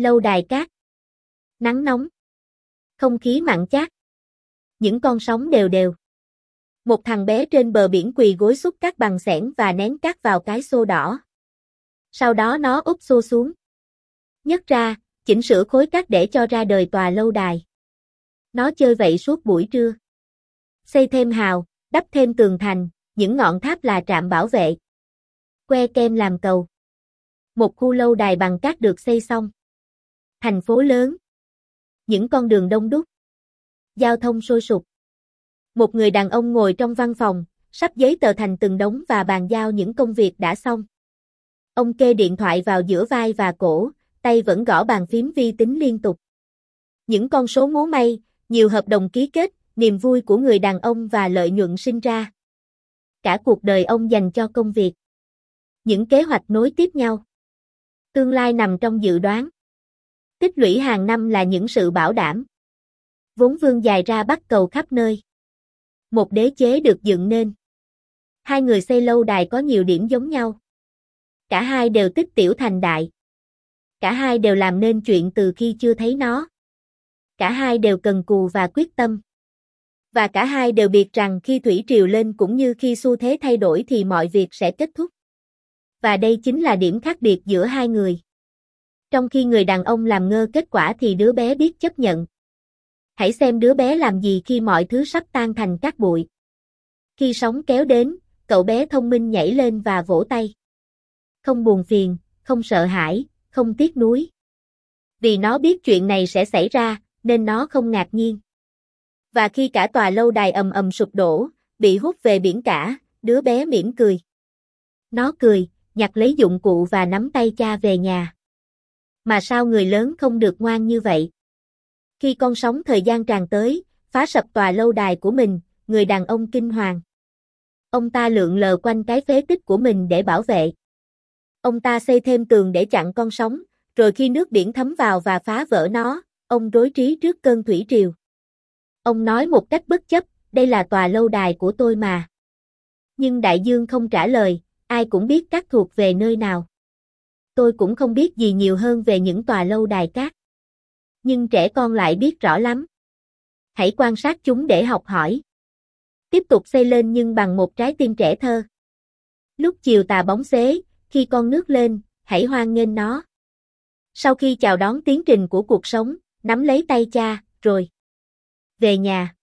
Lâu đài cát. Nắng nóng. Không khí mặn chát. Những con sóng đều đều. Một thằng bé trên bờ biển quỳ gối xúc cát bằng sẻn và nén cát vào cái xô đỏ. Sau đó nó úp xô xuống. Nhấc ra, chỉnh sửa khối cát để cho ra đời tòa lâu đài. Nó chơi vậy suốt buổi trưa. Xây thêm hào, đắp thêm tường thành, những ngọn tháp là trạm bảo vệ. Que kem làm cầu. Một khu lâu đài bằng cát được xây xong. Thành phố lớn. Những con đường đông đúc. Giao thông sôi sục. Một người đàn ông ngồi trong văn phòng, sắp giấy tờ thành từng đống và bàn giao những công việc đã xong. Ông kê điện thoại vào giữa vai và cổ, tay vẫn gõ bàn phím vi tính liên tục. Những con số múa may, nhiều hợp đồng ký kết, niềm vui của người đàn ông và lợi nhuận sinh ra. Cả cuộc đời ông dành cho công việc. Những kế hoạch nối tiếp nhau. Tương lai nằm trong dự đoán. Tích lũy hàng năm là những sự bảo đảm. Vốn vương dài ra bắt cầu khắp nơi. Một đế chế được dựng nên. Hai người xây lâu đài có nhiều điểm giống nhau. Cả hai đều tích tiểu thành đại. Cả hai đều làm nên chuyện từ khi chưa thấy nó. Cả hai đều cần cù và quyết tâm. Và cả hai đều biết rằng khi thủy triều lên cũng như khi xu thế thay đổi thì mọi việc sẽ kết thúc. Và đây chính là điểm khác biệt giữa hai người. Trong khi người đàn ông làm ngơ kết quả thì đứa bé biết chấp nhận. Hãy xem đứa bé làm gì khi mọi thứ sắp tan thành cát bụi. Khi sóng kéo đến, cậu bé thông minh nhảy lên và vỗ tay. Không buồn phiền, không sợ hãi, không tiếc nuối. Vì nó biết chuyện này sẽ xảy ra, nên nó không ngạc nhiên. Và khi cả tòa lâu đài ầm ầm sụp đổ, bị hút về biển cả, đứa bé mỉm cười. Nó cười, nhặt lấy dụng cụ và nắm tay cha về nhà. Mà sao người lớn không được ngoan như vậy? Khi con sóng thời gian tràn tới, phá sập tòa lâu đài của mình, người đàn ông kinh hoàng. Ông ta lượn lờ quanh cái phế tích của mình để bảo vệ. Ông ta xây thêm tường để chặn con sóng, rồi khi nước biển thấm vào và phá vỡ nó, ông rối trí trước cơn thủy triều. Ông nói một cách bất chấp, đây là tòa lâu đài của tôi mà. Nhưng đại dương không trả lời, ai cũng biết các thuộc về nơi nào. Tôi cũng không biết gì nhiều hơn về những tòa lâu đài cát. Nhưng trẻ con lại biết rõ lắm. Hãy quan sát chúng để học hỏi. Tiếp tục xây lên nhưng bằng một trái tim trẻ thơ. Lúc chiều tà bóng xế, khi con nước lên, hãy hoan nghênh nó. Sau khi chào đón tiến trình của cuộc sống, nắm lấy tay cha, rồi về nhà.